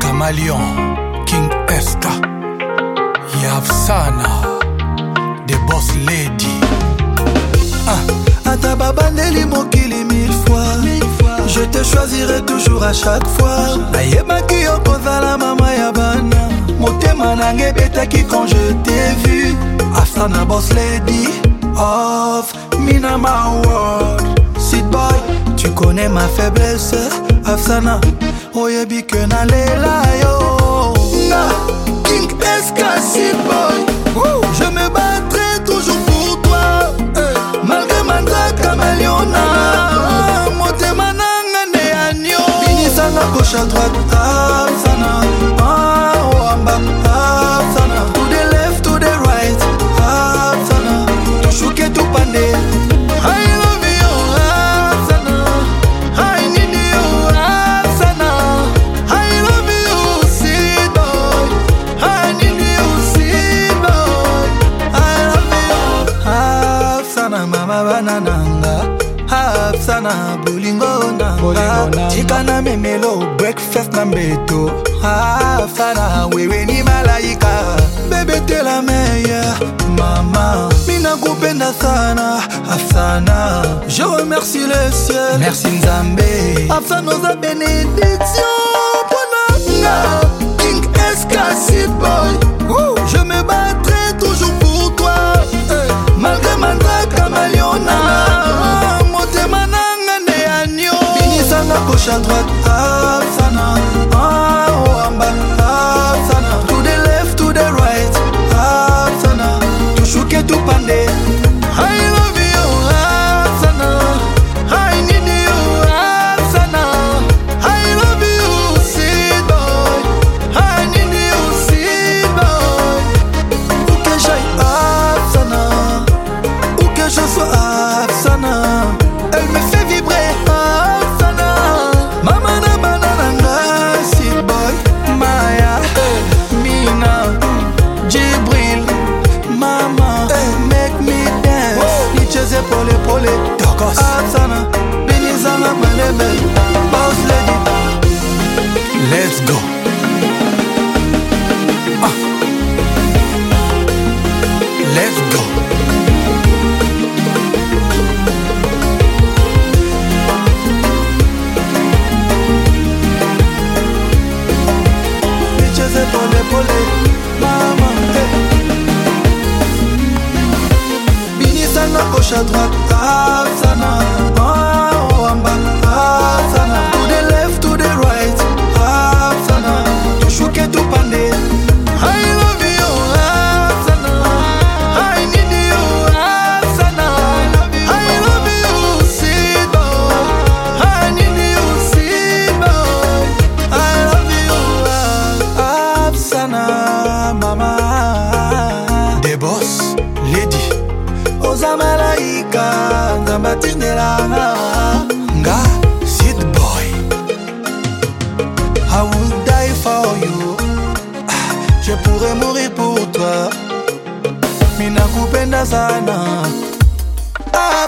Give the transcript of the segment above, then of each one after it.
boy manzaka malion king eska yavsana the boss lady. Ah. ata babandeli mokili mille fois. Je te choisirai toujours à chaque fois. Nayebaki yo kozala mama ya bana. Motema nanga ebetaki quand je t'ai vu. Afsana boss lady of minama world sit boy tu connais ma faiblesse afsana oyebi ke nalela yo. Nga king eska sit boy je me battrai toujours pour toi. Hey. malgré manzaka maliona motema nanga nde yanio binisanga gauche à droite mama banananga afsana bolingo nanga. Tika na memelo breakfast na mbeto. Afsana wewe ni malaika. Bebe te la meilleure mama. Minakupenda sana afsana je remercie le ciel. Merci nzambe. Afsana oza bénédiction mpona binisanga gauche à droite afsana oamba afsana to the left to the right afsana tushuke tupande I love you afsana I need you afsana I love you sweet boy I need you sweet boy où que j'aille afsana où que je sois afsana elle me fait vibrer gauche à droite afsana oamba I will die for you? Ah, Je pourrais mourir pour toi. Minakupenda sana. Ah,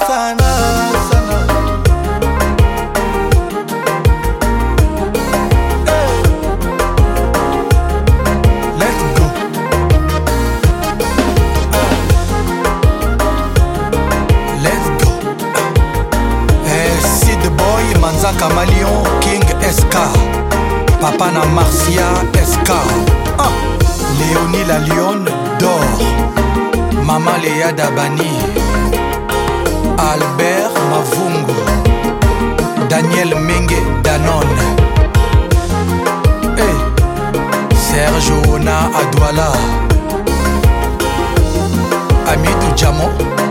boy manzaka malion king sk papa na marcia sk ah. léonie la lionne dor. Mama leya dabani. Albert mavungu. Daniel menge danone. Eh, hey. serge ona adwala. Amidou diamant